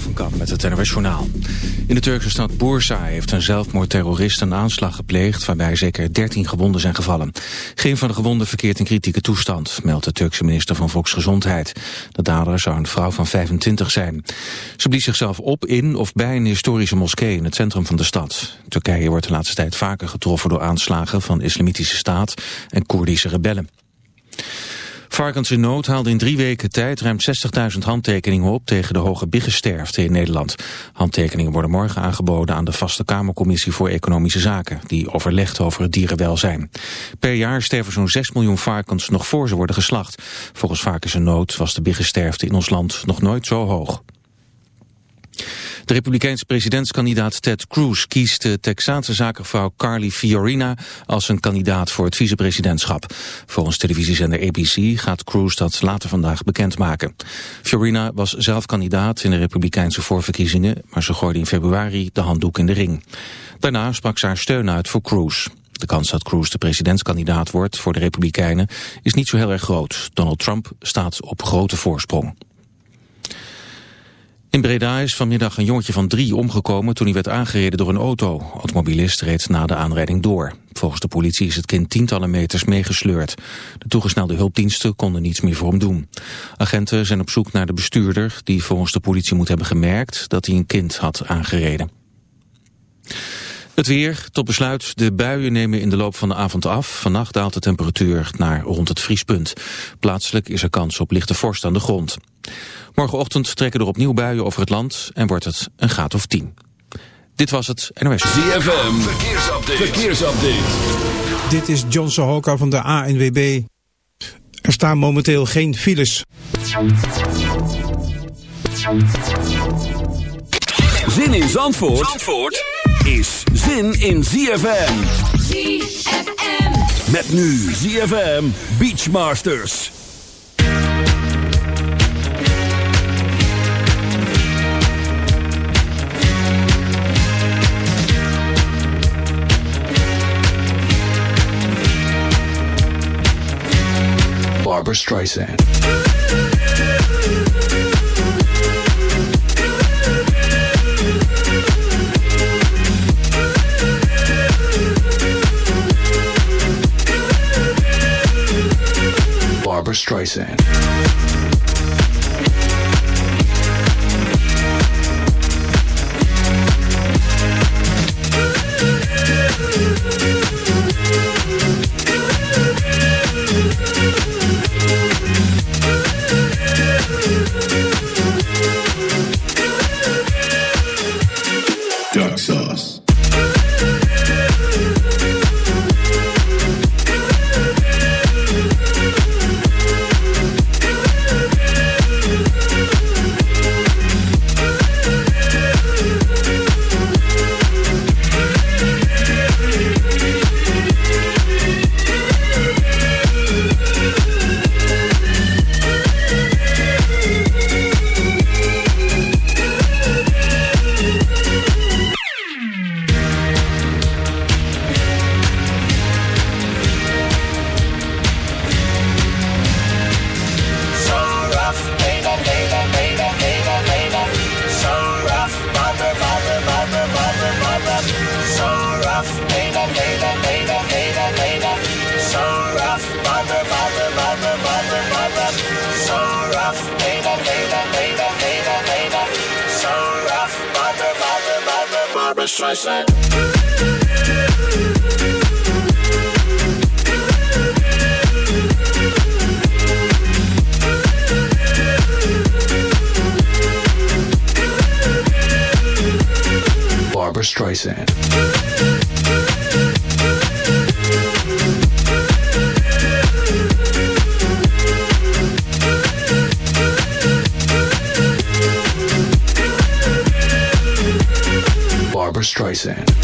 Van Kamp met het NOS Journaal. In de Turkse stad Bursa heeft een zelfmoordterrorist een aanslag gepleegd... waarbij zeker 13 gewonden zijn gevallen. Geen van de gewonden verkeert in kritieke toestand... meldt de Turkse minister van Volksgezondheid. De dader zou een vrouw van 25 zijn. Ze blies zichzelf op in of bij een historische moskee... in het centrum van de stad. Turkije wordt de laatste tijd vaker getroffen door aanslagen... van islamitische staat en Koerdische rebellen. Varkens in Nood haalde in drie weken tijd ruim 60.000 handtekeningen op tegen de hoge biggensterfte in Nederland. Handtekeningen worden morgen aangeboden aan de Vaste Kamercommissie voor Economische Zaken, die overlegt over het dierenwelzijn. Per jaar sterven zo'n 6 miljoen varkens nog voor ze worden geslacht. Volgens Varkens in Nood was de biggensterfte in ons land nog nooit zo hoog. De republikeinse presidentskandidaat Ted Cruz kiest de Texaanse zakenvrouw Carly Fiorina als een kandidaat voor het vicepresidentschap. Volgens televisiezender ABC gaat Cruz dat later vandaag bekendmaken. Fiorina was zelf kandidaat in de republikeinse voorverkiezingen, maar ze gooide in februari de handdoek in de ring. Daarna sprak ze haar steun uit voor Cruz. De kans dat Cruz de presidentskandidaat wordt voor de Republikeinen is niet zo heel erg groot. Donald Trump staat op grote voorsprong. In Breda is vanmiddag een jongetje van drie omgekomen toen hij werd aangereden door een auto. Automobilist reed na de aanrijding door. Volgens de politie is het kind tientallen meters meegesleurd. De toegesnelde hulpdiensten konden niets meer voor hem doen. Agenten zijn op zoek naar de bestuurder die volgens de politie moet hebben gemerkt dat hij een kind had aangereden. Het weer, tot besluit, de buien nemen in de loop van de avond af. Vannacht daalt de temperatuur naar rond het vriespunt. Plaatselijk is er kans op lichte vorst aan de grond. Morgenochtend trekken er opnieuw buien over het land en wordt het een graad of 10. Dit was het NOS. ZFM, verkeersupdate. verkeersupdate. Dit is John Sohoka van de ANWB. Er staan momenteel geen files. Zin in Zandvoort, Zandvoort is zin in ZFM. ZFM. Met nu ZFM Beachmasters. Barbara Streisand. Barbara Streisand. Barbara, Barbara Streisand. Streisand.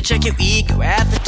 check your ego at the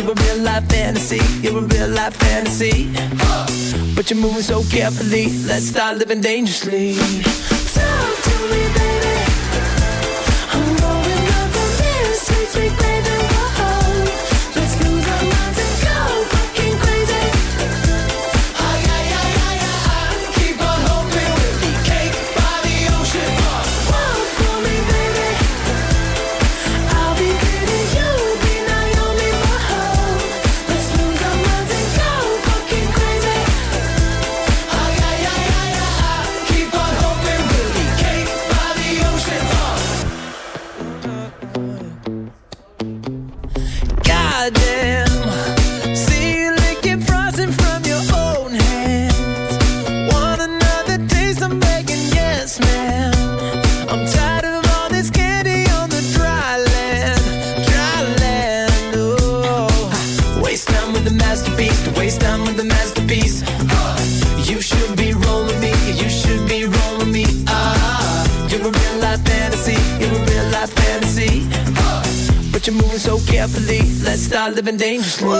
You're a real life fantasy. You're a real life fantasy. But you're moving so carefully. Let's start living dangerously. Talk to me, baby. I'm going up on this. Sweet, sweet, baby. living dangerously.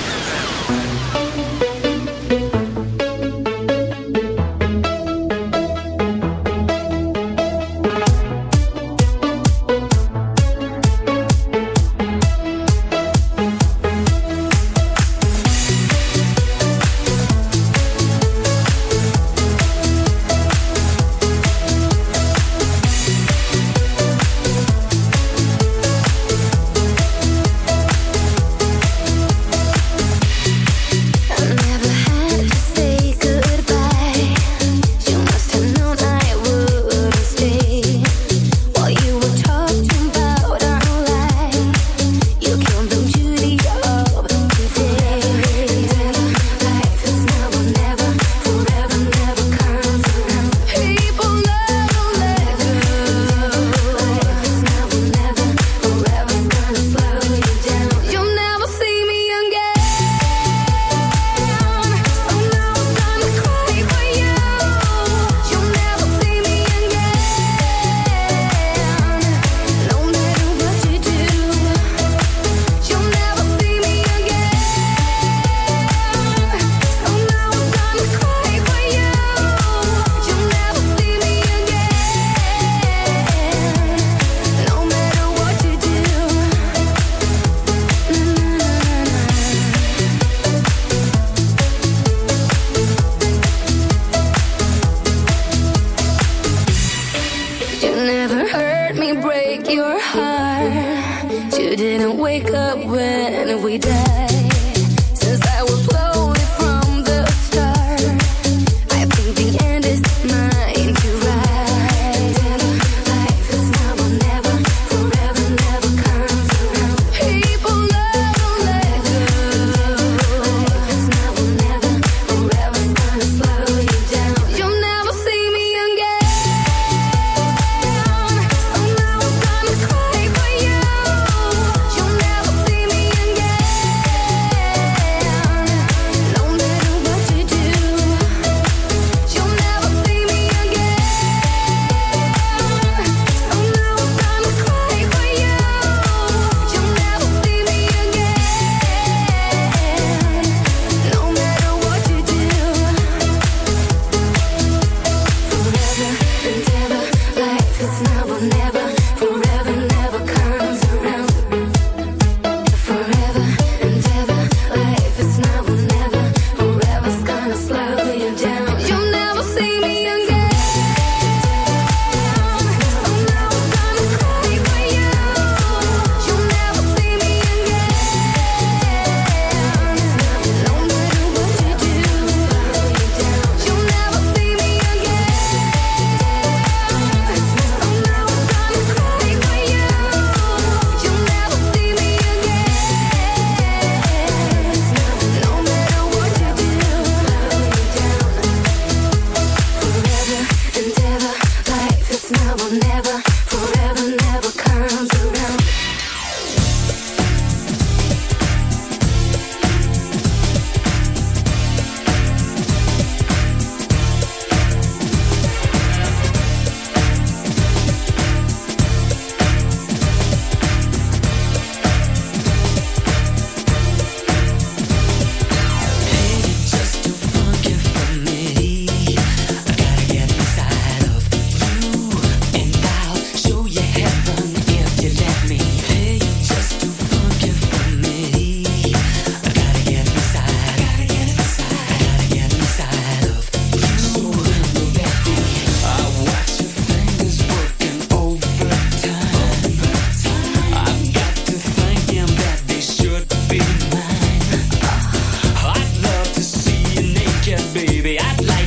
I'd like.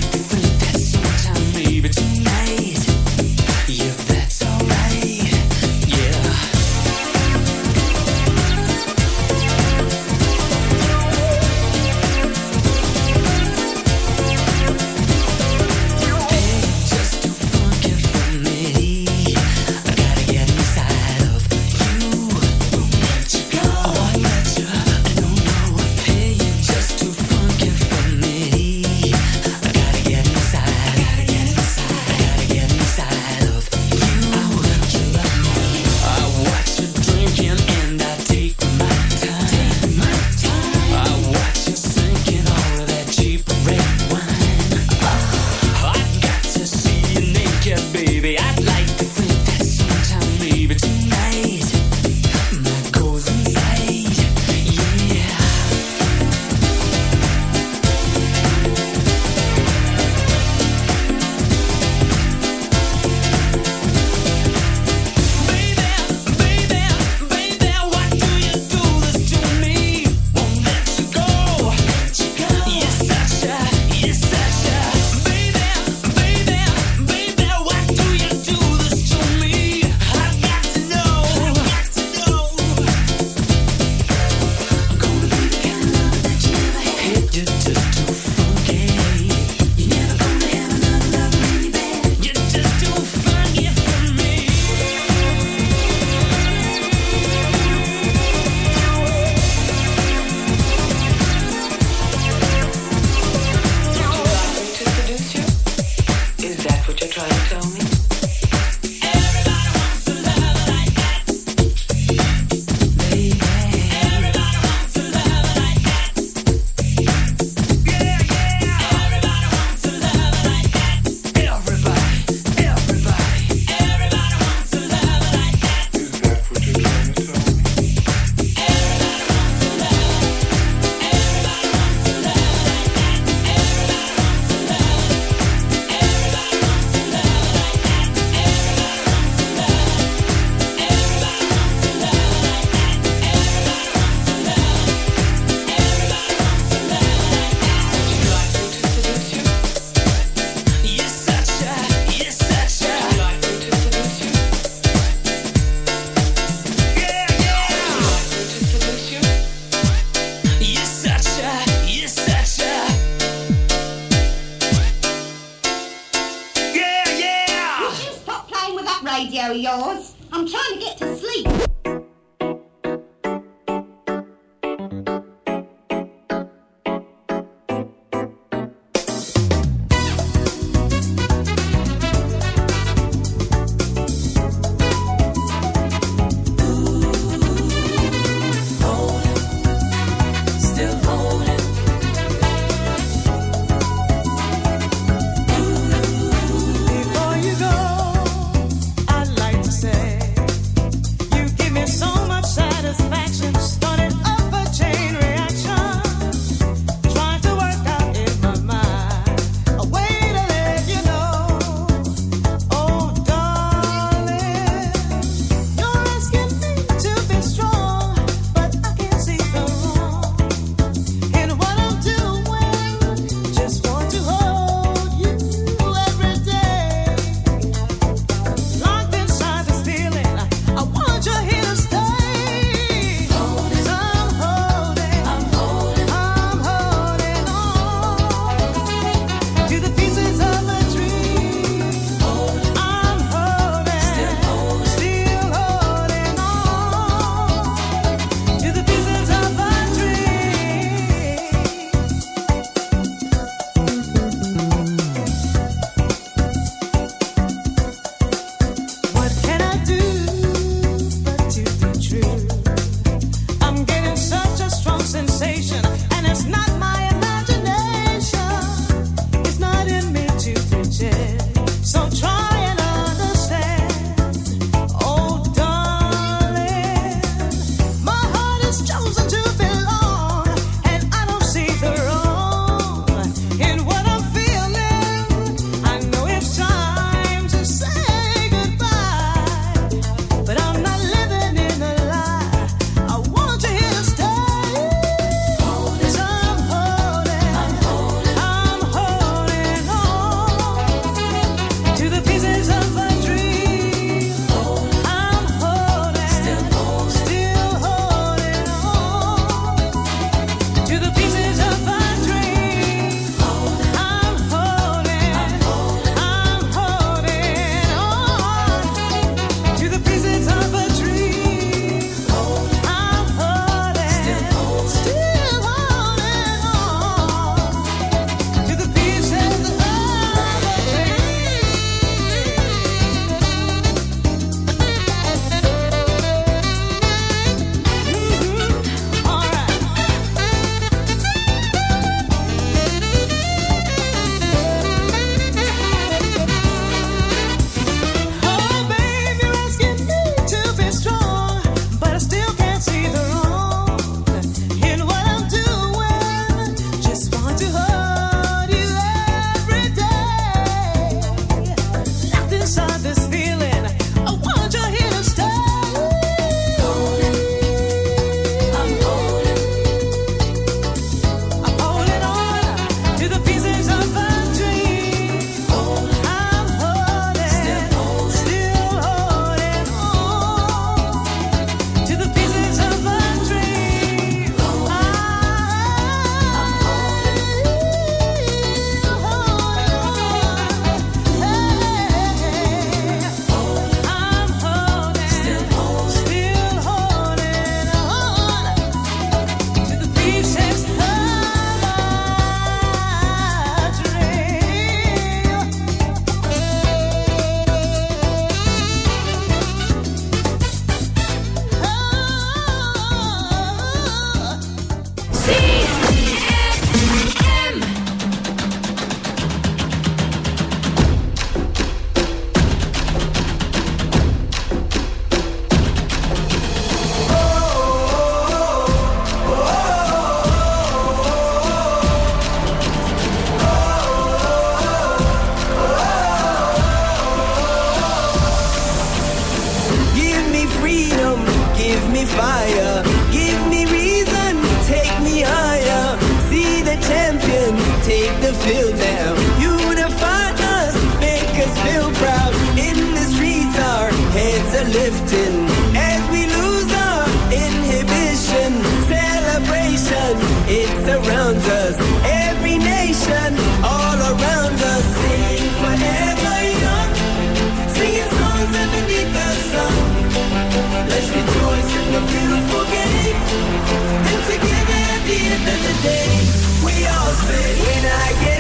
When I get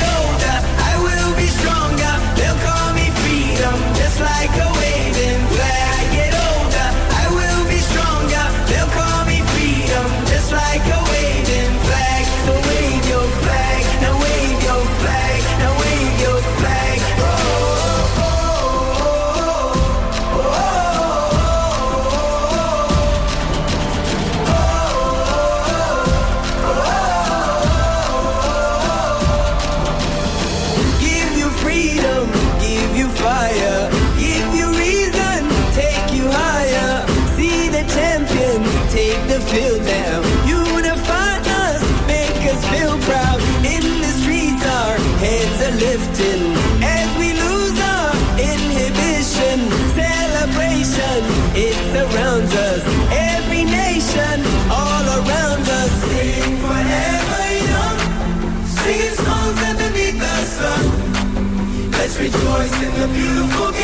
Let's rejoice in the beautiful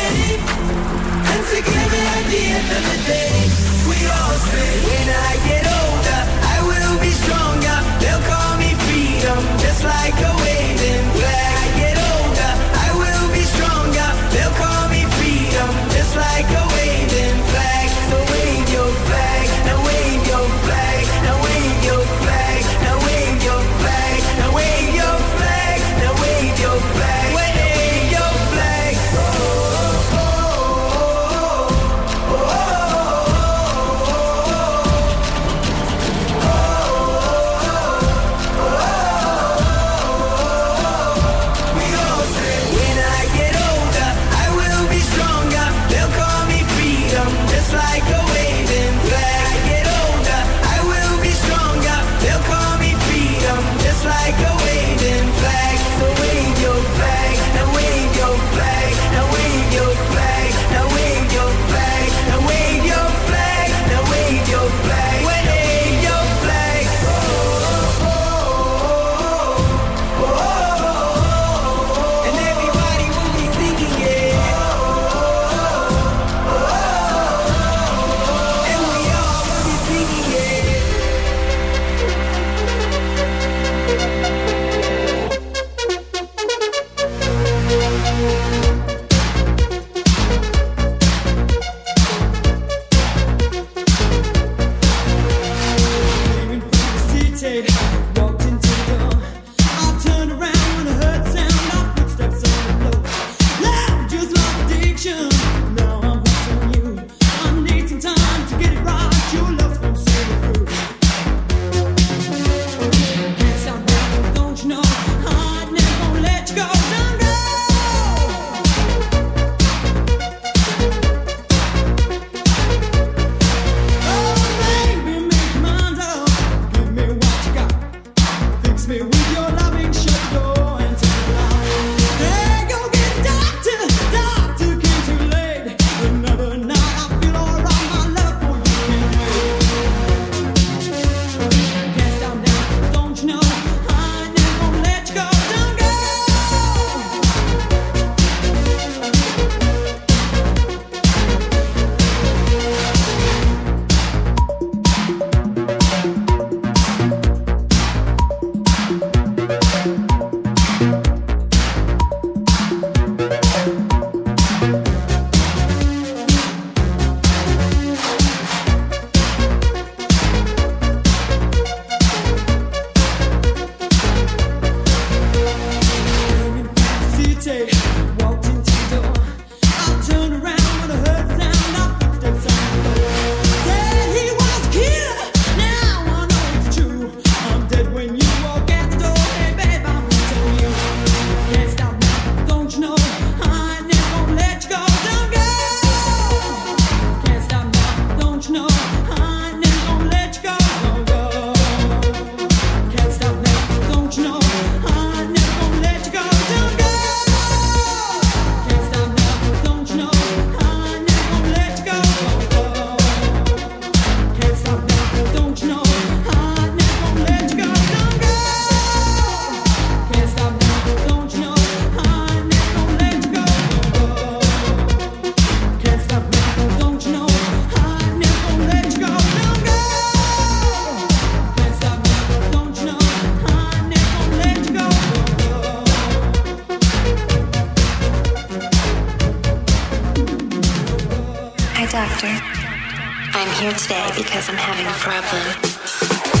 because I'm having a problem.